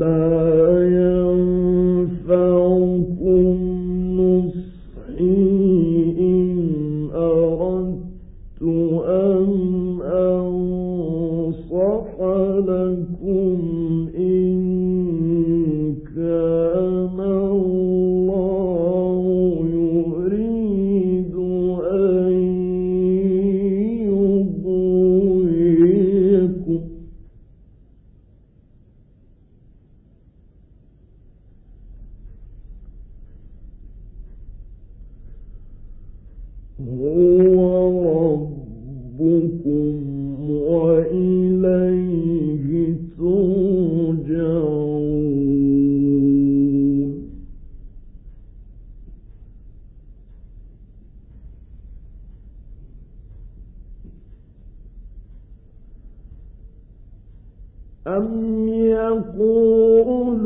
لایا أم يقولون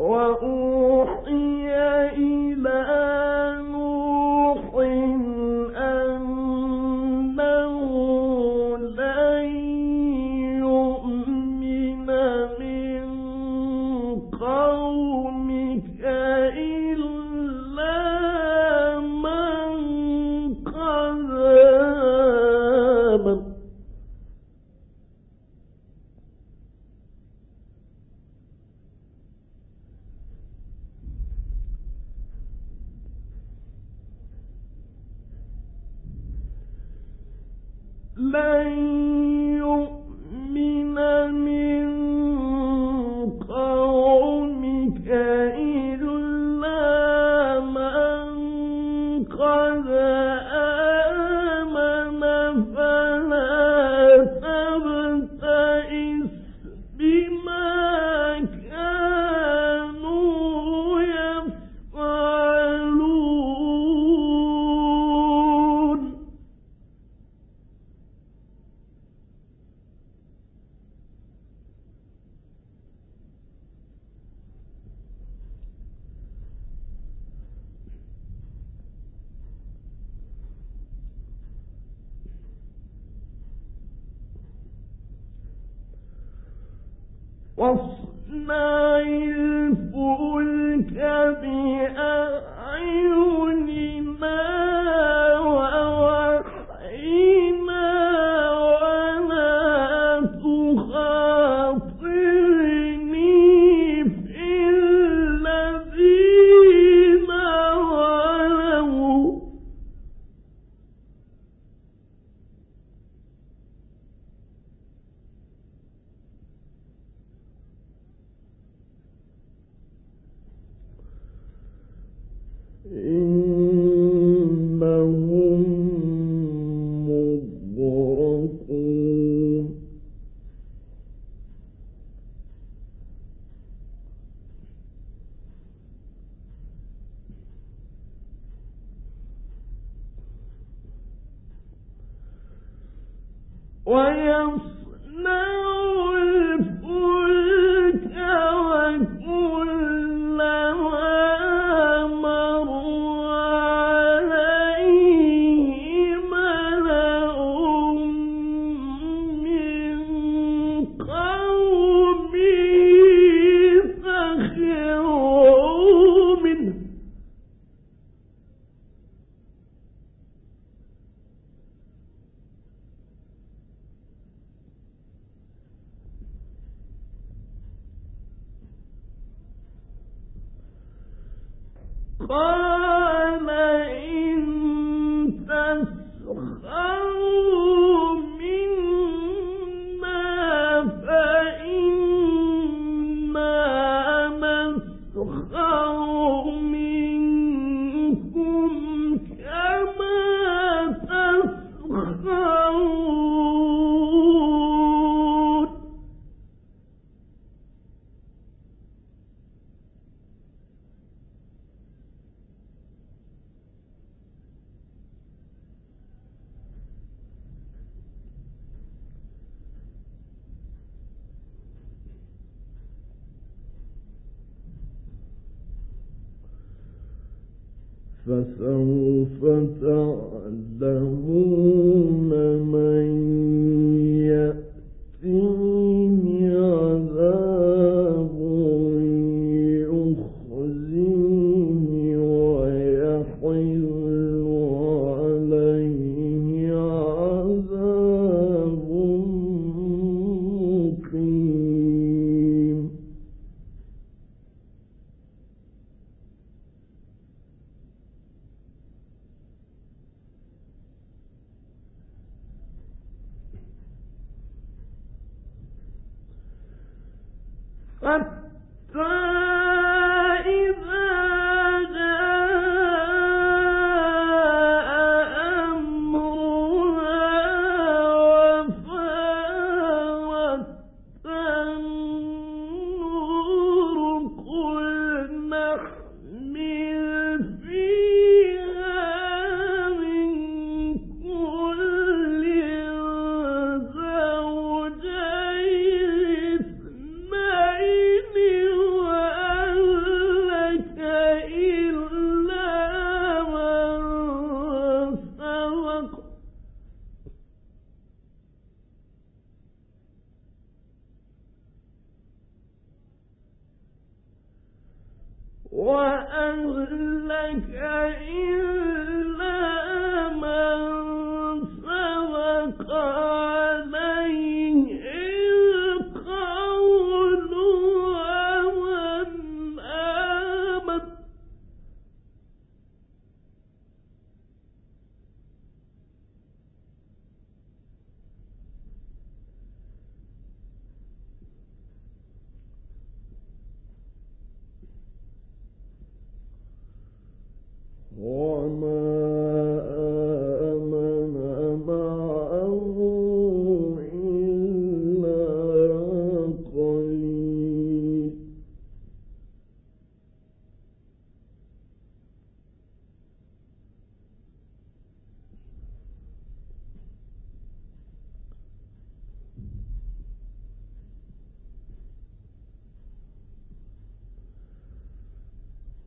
وأوتي لن واصنع الفلك بي ويصلى Bye. فسوف تعلمون من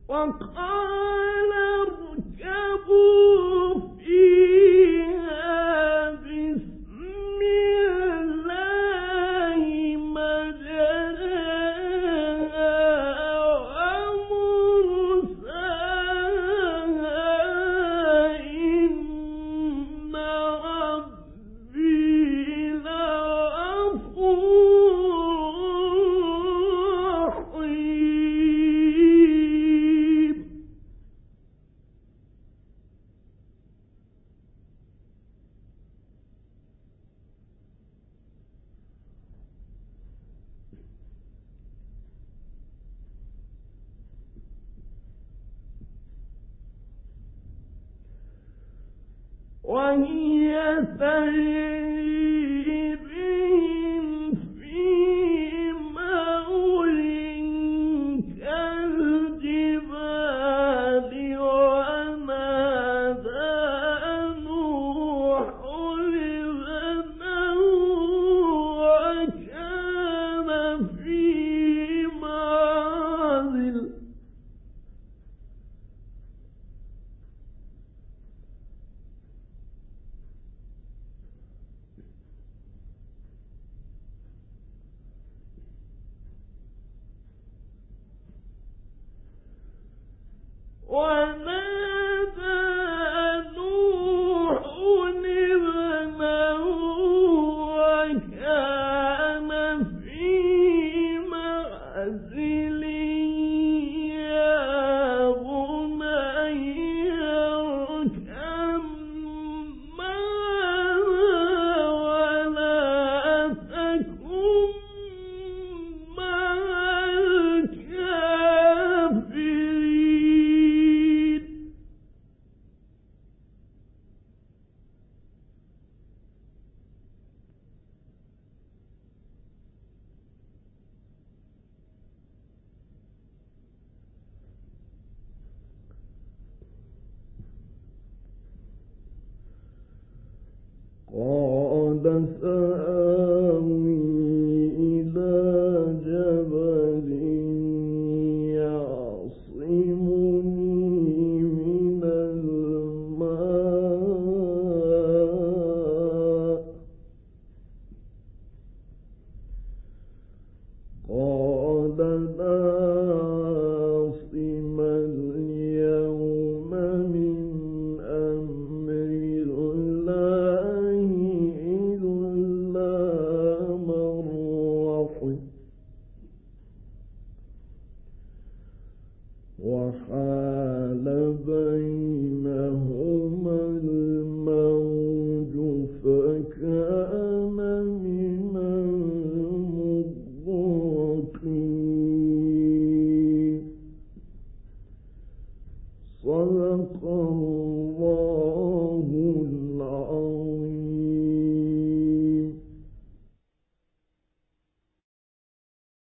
وقال اركبوا الله قال الأفئدة